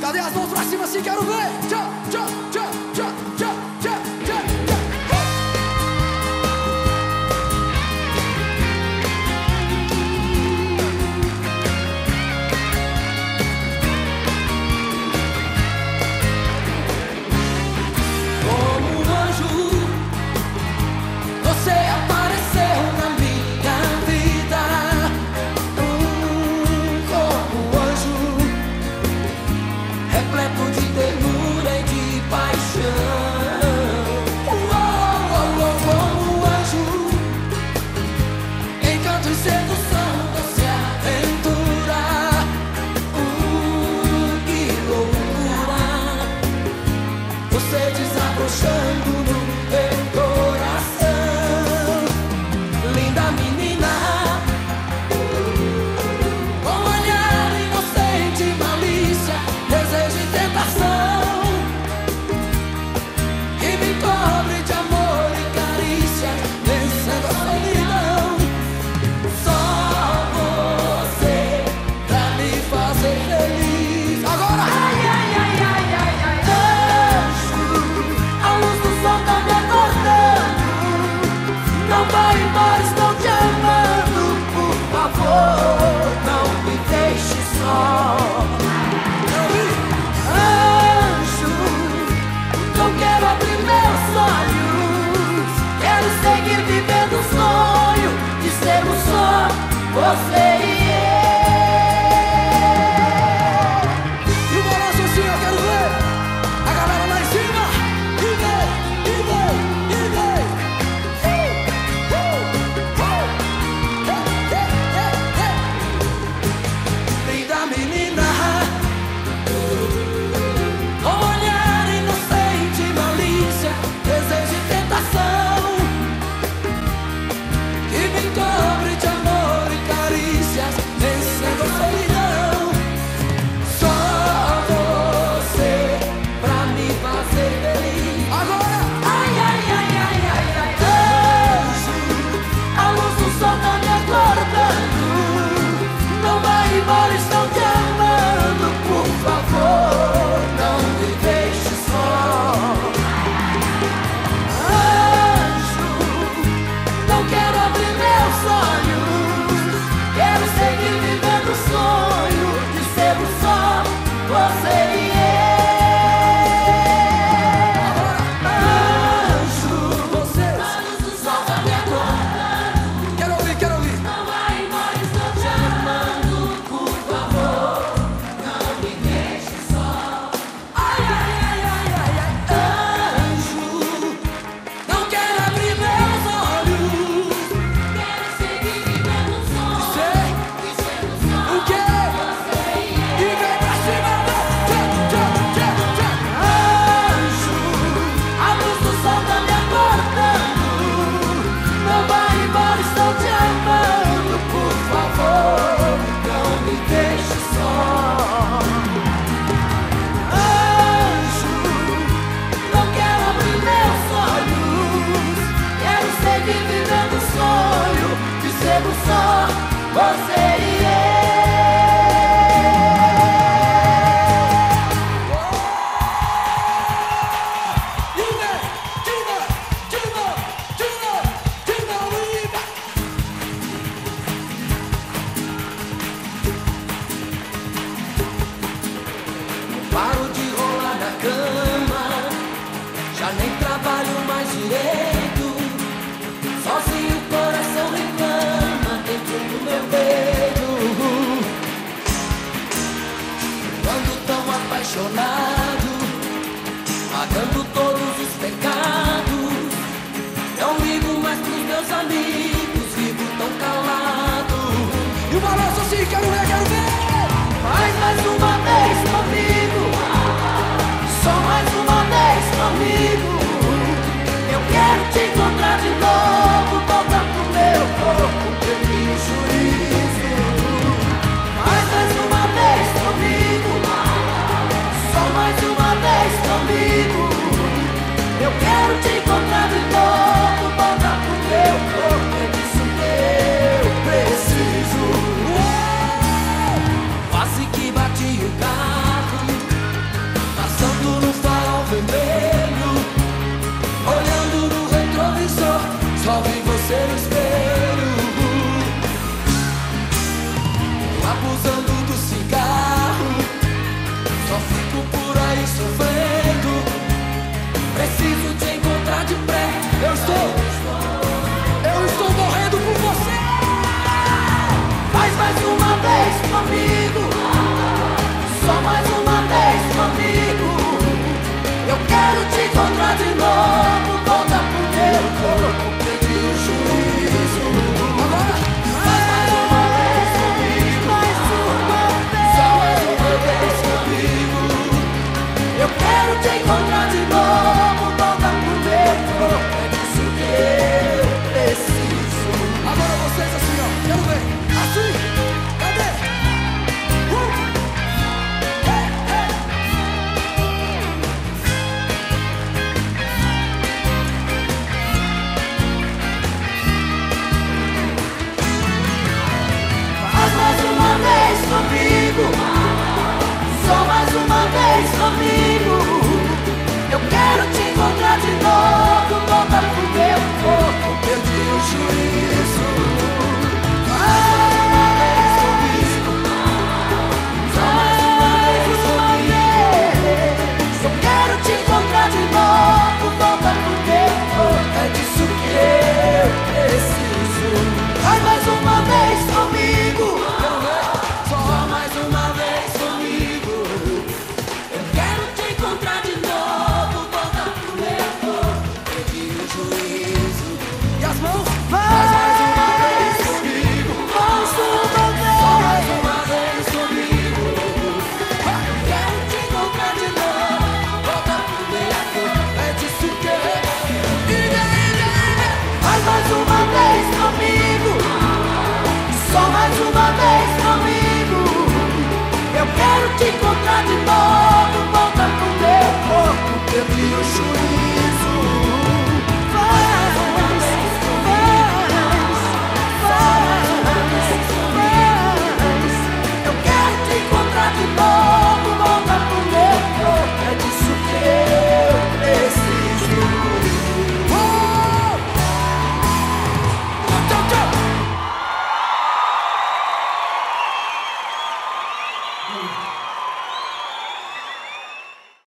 Cadê as mãos pra cima assim? Quero ver! Tchau, tchau, tchau!